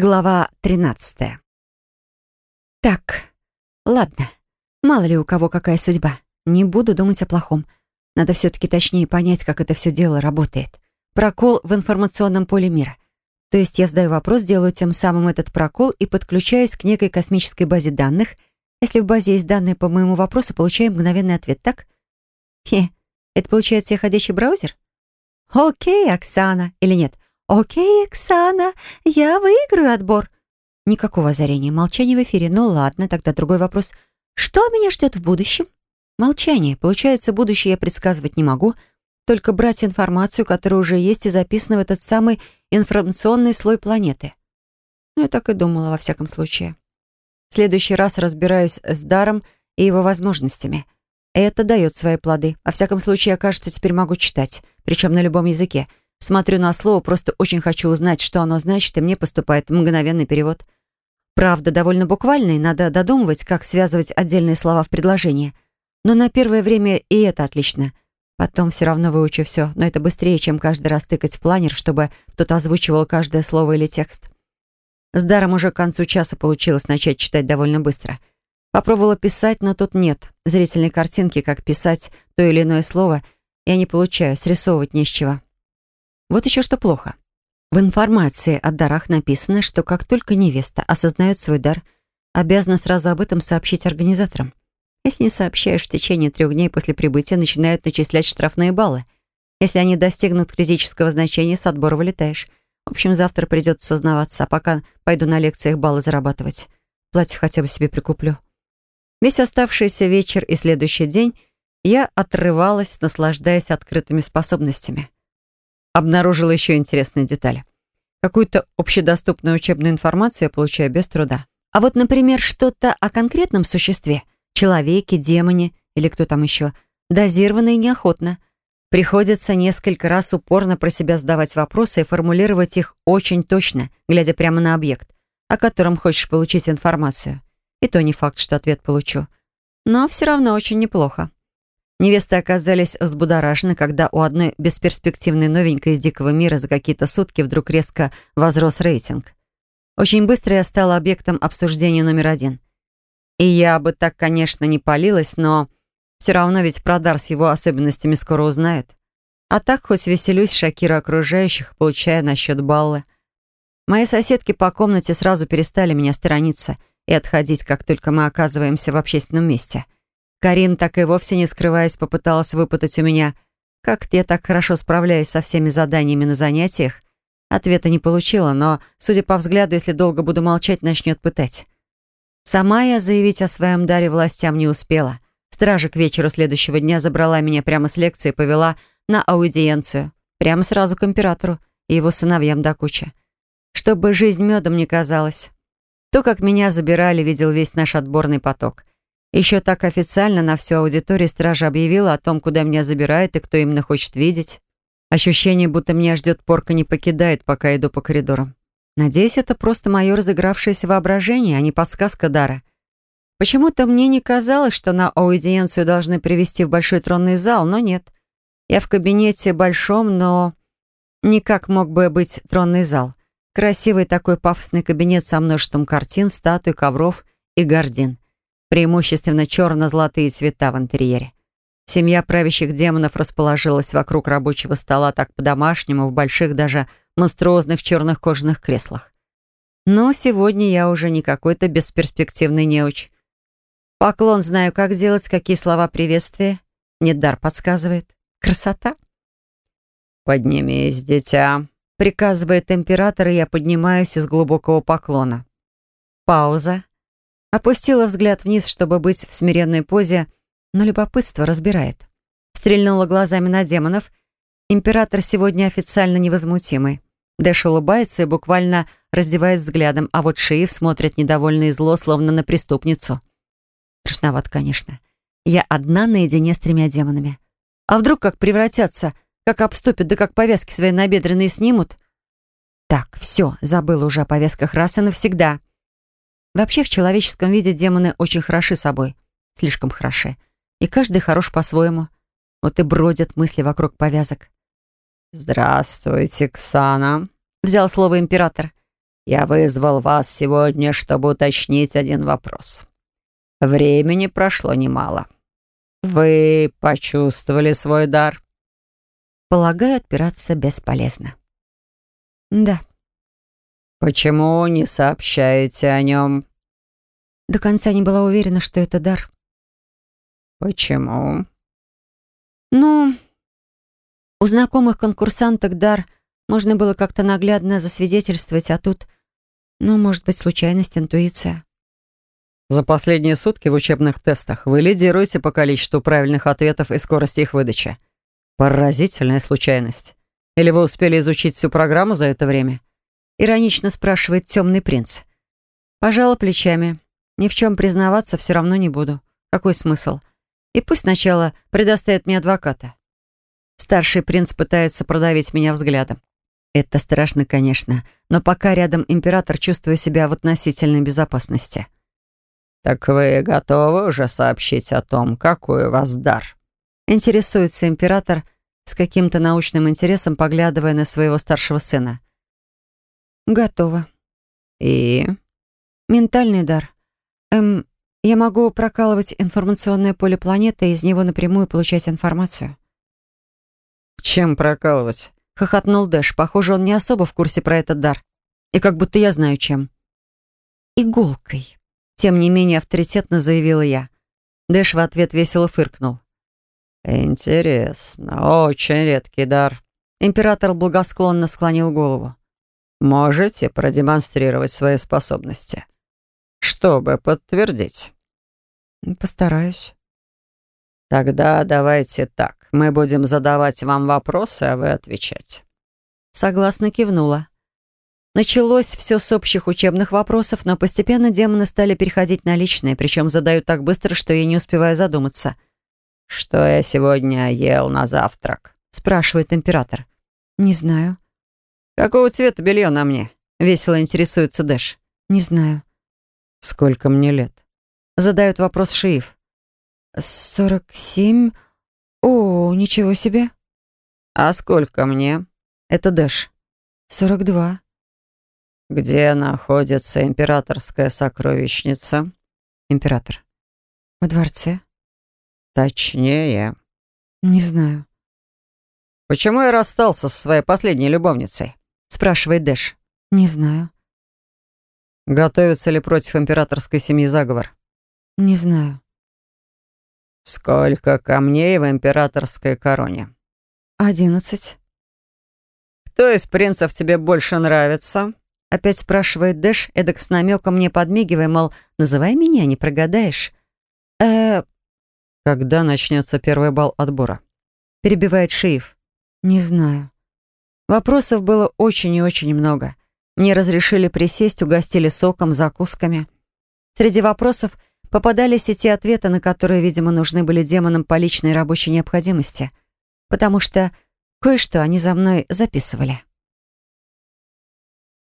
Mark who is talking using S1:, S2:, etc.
S1: Глава 13. Так, ладно. Мало ли у кого какая судьба. Не буду думать о плохом. Надо все-таки точнее понять, как это все дело работает. Прокол в информационном поле мира. То есть я задаю вопрос, делаю тем самым этот прокол и подключаюсь к некой космической базе данных. Если в базе есть данные по моему вопросу, получаю мгновенный ответ, так? Хе, это получается я ходящий браузер? Окей, Оксана. Или нет? «Окей, Оксана, я выиграю отбор». Никакого озарения, молчание в эфире. Ну ладно, тогда другой вопрос. Что меня ждет в будущем? Молчание. Получается, будущее я предсказывать не могу, только брать информацию, которая уже есть и записана в этот самый информационный слой планеты. Ну, я так и думала, во всяком случае. В следующий раз разбираюсь с даром и его возможностями. Это дает свои плоды. Во всяком случае, я, кажется, теперь могу читать, причем на любом языке — Смотрю на слово, просто очень хочу узнать, что оно значит, и мне поступает мгновенный перевод. Правда, довольно буквальный, надо додумывать, как связывать отдельные слова в предложение. Но на первое время и это отлично. Потом все равно выучу все, но это быстрее, чем каждый раз тыкать в планер, чтобы кто-то озвучивал каждое слово или текст. С даром уже к концу часа получилось начать читать довольно быстро. Попробовала писать, но тут нет. Зрительной картинки, как писать то или иное слово, я не получаю, срисовывать не с чего. Вот еще что плохо. В информации о дарах написано, что как только невеста осознает свой дар, обязана сразу об этом сообщить организаторам. Если не сообщаешь в течение трех дней после прибытия, начинают начислять штрафные баллы. Если они достигнут критического значения, с отбора вылетаешь. В общем, завтра придется сознаваться, а пока пойду на лекциях баллы зарабатывать. Платье хотя бы себе прикуплю. Весь оставшийся вечер и следующий день я отрывалась, наслаждаясь открытыми способностями обнаружила еще интересные детали. Какую-то общедоступную учебную информацию я получаю без труда. А вот, например, что-то о конкретном существе, человеке, демоне или кто там еще, дозированно и неохотно. Приходится несколько раз упорно про себя задавать вопросы и формулировать их очень точно, глядя прямо на объект, о котором хочешь получить информацию. И то не факт, что ответ получу. Но все равно очень неплохо. Невесты оказались взбудоражены, когда у одной бесперспективной новенькой из дикого мира за какие-то сутки вдруг резко возрос рейтинг. Очень быстро я стала объектом обсуждения номер один. И я бы так, конечно, не палилась, но все равно ведь Продар с его особенностями скоро узнает. А так хоть веселюсь, шокирую окружающих, получая на счет баллы. Мои соседки по комнате сразу перестали меня сторониться и отходить, как только мы оказываемся в общественном месте — Карин, так и вовсе не скрываясь, попыталась выпытать у меня, как я так хорошо справляюсь со всеми заданиями на занятиях. Ответа не получила, но, судя по взгляду, если долго буду молчать, начнет пытать. Сама я заявить о своем даре властям не успела. Стража к вечеру следующего дня забрала меня прямо с лекции и повела на аудиенцию. Прямо сразу к императору и его сыновьям до кучи. Чтобы жизнь медом не казалась. То, как меня забирали, видел весь наш отборный поток. Еще так официально на всю аудиторию стража объявила о том, куда меня забирают и кто именно хочет видеть. Ощущение, будто меня ждет порка, не покидает, пока иду по коридорам. Надеюсь, это просто мое разыгравшееся воображение, а не подсказка Дара. Почему-то мне не казалось, что на аудиенцию должны привести в большой тронный зал, но нет. Я в кабинете большом, но никак мог бы быть тронный зал. Красивый такой пафосный кабинет со множеством картин, статуй, ковров и гардин преимущественно черно-золотые цвета в интерьере. Семья правящих демонов расположилась вокруг рабочего стола так по-домашнему, в больших даже монструозных черных кожаных креслах. Но сегодня я уже не какой-то бесперспективный неуч. Поклон знаю, как сделать, какие слова приветствия. Нет, дар подсказывает. Красота. «Поднимись, дитя», — приказывает император, и я поднимаюсь из глубокого поклона. Пауза. Опустила взгляд вниз, чтобы быть в смиренной позе, но любопытство разбирает. Стрельнула глазами на демонов. Император сегодня официально невозмутимый. Дэш улыбается и буквально раздевает взглядом, а вот Шиев смотрит недовольно и зло, словно на преступницу. Страшновато, конечно. Я одна наедине с тремя демонами. А вдруг как превратятся, как обступят, да как повязки свои набедренные снимут? Так, все, забыла уже о повязках раз и навсегда. Вообще в человеческом виде демоны очень хороши собой. Слишком хороши. И каждый хорош по-своему. Вот и бродят мысли вокруг повязок.
S2: «Здравствуйте, Ксана», —
S1: взял слово император.
S2: я вызвал вас сегодня, чтобы уточнить один вопрос. Времени прошло немало. Вы почувствовали свой дар?»
S1: Полагаю, отпираться бесполезно. «Да».
S2: «Почему не сообщаете о нем?»
S1: До конца не была уверена, что это дар.
S2: «Почему?»
S1: «Ну, у знакомых конкурсанток дар можно было как-то наглядно засвидетельствовать, а тут, ну, может быть, случайность, интуиция».
S2: За последние сутки в учебных тестах вы лидируете по количеству правильных ответов и скорости их выдачи. Поразительная случайность. Или вы успели изучить всю программу за это время?
S1: Иронично спрашивает темный принц. Пожала плечами. Ни в чем признаваться все равно не буду. Какой смысл? И пусть сначала предоставит мне адвоката. Старший принц пытается продавить меня взглядом. Это страшно, конечно, но пока рядом император чувствую себя в относительной безопасности.
S2: «Так вы готовы уже сообщить о том, какой у вас дар?»
S1: Интересуется император с каким-то научным интересом, поглядывая на своего старшего сына. «Готово».
S2: «И?»
S1: «Ментальный дар. Эм, я могу прокалывать информационное поле планеты и из него напрямую получать информацию».
S2: «Чем прокалывать?»
S1: — хохотнул Дэш. Похоже, он не особо в курсе про этот дар. И как будто я знаю, чем. «Иголкой». Тем не менее авторитетно заявила я. Дэш в ответ весело фыркнул.
S2: «Интересно, очень редкий дар».
S1: Император благосклонно склонил голову.
S2: «Можете продемонстрировать свои способности, чтобы подтвердить?»
S1: «Постараюсь».
S2: «Тогда давайте так. Мы будем задавать вам вопросы, а вы отвечать».
S1: Согласно кивнула. Началось все с общих учебных вопросов, но постепенно демоны стали переходить на личные, причем задают так быстро, что я не успеваю задуматься.
S2: «Что я сегодня ел на завтрак?»
S1: — спрашивает император. «Не знаю».
S2: «Какого цвета белье на мне?» — весело интересуется Дэш.
S1: «Не знаю».
S2: «Сколько мне лет?» — задает вопрос Шиев.
S1: «Сорок семь? О, ничего себе».
S2: «А сколько мне?»
S1: «Это Дэш». «Сорок два».
S2: «Где находится императорская сокровищница?»
S1: «Император». «Во дворце».
S2: «Точнее?»
S1: «Не знаю».
S2: «Почему я расстался со своей последней любовницей?» Спрашивает Дэш.
S1: «Не знаю».
S2: «Готовится ли против императорской семьи заговор?»
S1: «Не знаю».
S2: «Сколько камней в императорской короне?»
S1: «Одиннадцать».
S2: «Кто из принцев тебе больше нравится?»
S1: Опять спрашивает Дэш, эдак с намеком мне подмигивая, мол, называй меня, не прогадаешь. э
S2: Когда начнется первый бал отбора?
S1: Перебивает Шиев. Не знаю. Вопросов было очень и очень много. Мне разрешили присесть, угостили соком, закусками. Среди вопросов попадались и те ответы, на которые, видимо, нужны были демонам по личной рабочей необходимости, потому что кое-что они за мной записывали.